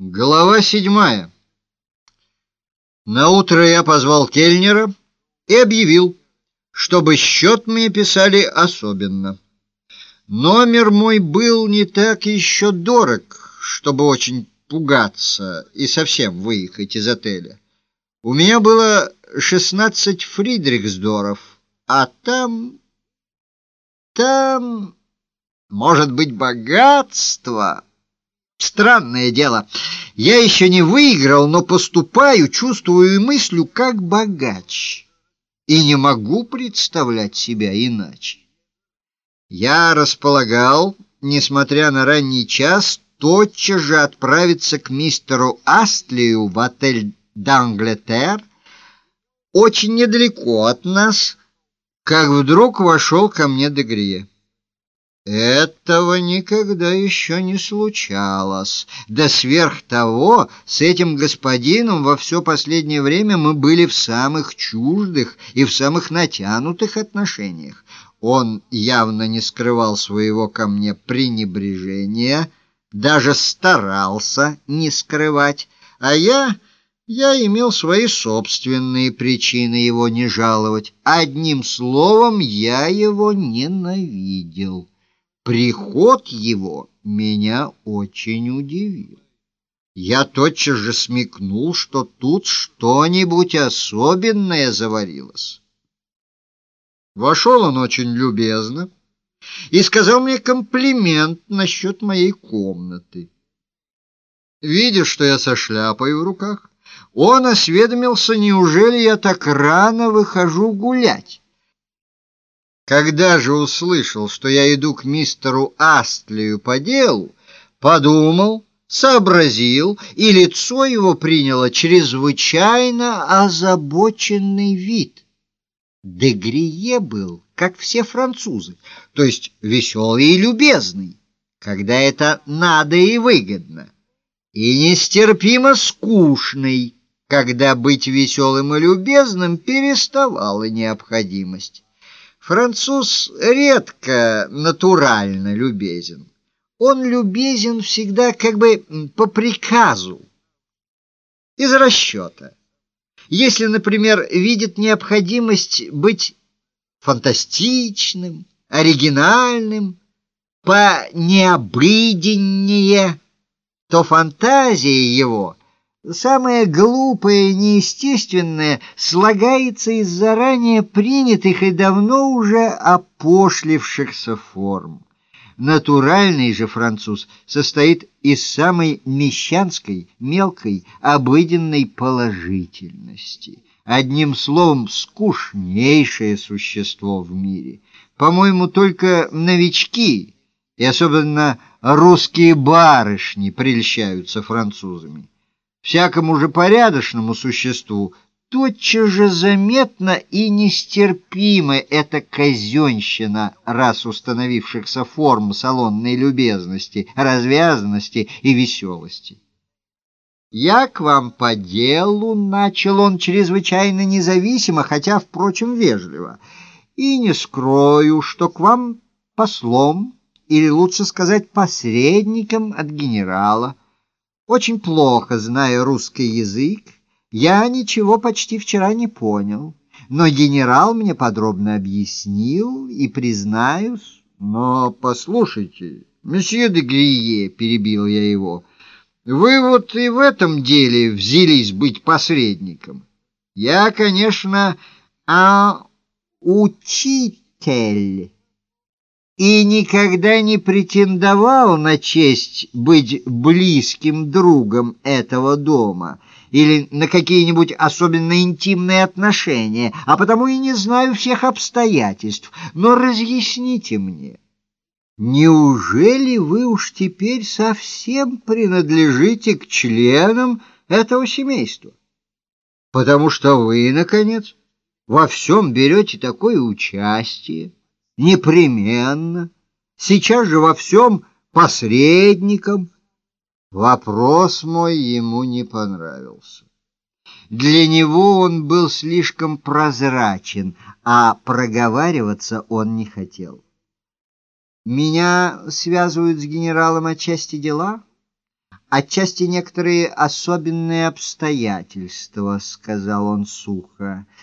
Глава седьмая. На утро я позвал кельнера и объявил, чтобы счет мне писали особенно. Номер мой был не так еще дорог, чтобы очень пугаться и совсем выехать из отеля. У меня было шестнадцать фридрихсдоров, а там... там... может быть, богатство... Странное дело. Я еще не выиграл, но поступаю, чувствую и мыслю, как богач. И не могу представлять себя иначе. Я располагал, несмотря на ранний час, тотчас же отправиться к мистеру Астлию в отель «Данглетер», очень недалеко от нас, как вдруг вошел ко мне Дегрие. Этого никогда еще не случалось. Да сверх того, с этим господином во все последнее время мы были в самых чуждых и в самых натянутых отношениях. Он явно не скрывал своего ко мне пренебрежения, даже старался не скрывать, а я... Я имел свои собственные причины его не жаловать. Одним словом, я его ненавидел. Приход его меня очень удивил. Я тотчас же смекнул, что тут что-нибудь особенное заварилось. Вошел он очень любезно и сказал мне комплимент насчет моей комнаты. Видя, что я со шляпой в руках, он осведомился, неужели я так рано выхожу гулять. Когда же услышал, что я иду к мистеру Астлию по делу, подумал, сообразил, и лицо его приняло чрезвычайно озабоченный вид. Дегрие был, как все французы, то есть веселый и любезный, когда это надо и выгодно, и нестерпимо скучный, когда быть веселым и любезным переставала необходимость. Француз редко натурально любезен. Он любезен всегда как бы по приказу, из расчета. Если, например, видит необходимость быть фантастичным, оригинальным, по необыденнее, то фантазия его — Самое глупое и неестественное слагается из заранее принятых и давно уже опошлившихся форм. Натуральный же француз состоит из самой мещанской, мелкой, обыденной положительности. Одним словом, скучнейшее существо в мире. По-моему, только новички, и особенно русские барышни, прельщаются французами всякому же порядочному существу тотчас же заметна и нестерпима эта казенщина раз установившихся форм салонной любезности, развязанности и веселости. «Я к вам по делу», — начал он чрезвычайно независимо, хотя, впрочем, вежливо, «и не скрою, что к вам послом, или лучше сказать посредником от генерала». Очень плохо зная русский язык, я ничего почти вчера не понял, но генерал мне подробно объяснил и, признаюсь... Но послушайте, месье де Грие, перебил я его, вы вот и в этом деле взялись быть посредником. Я, конечно, а учитель и никогда не претендовал на честь быть близким другом этого дома или на какие-нибудь особенно интимные отношения, а потому и не знаю всех обстоятельств. Но разъясните мне, неужели вы уж теперь совсем принадлежите к членам этого семейства? Потому что вы, наконец, во всем берете такое участие непременно, сейчас же во всем посредником. Вопрос мой ему не понравился. Для него он был слишком прозрачен, а проговариваться он не хотел. Меня связывают с генералом отчасти дела, Отчасти некоторые особенные обстоятельства, сказал он сухо.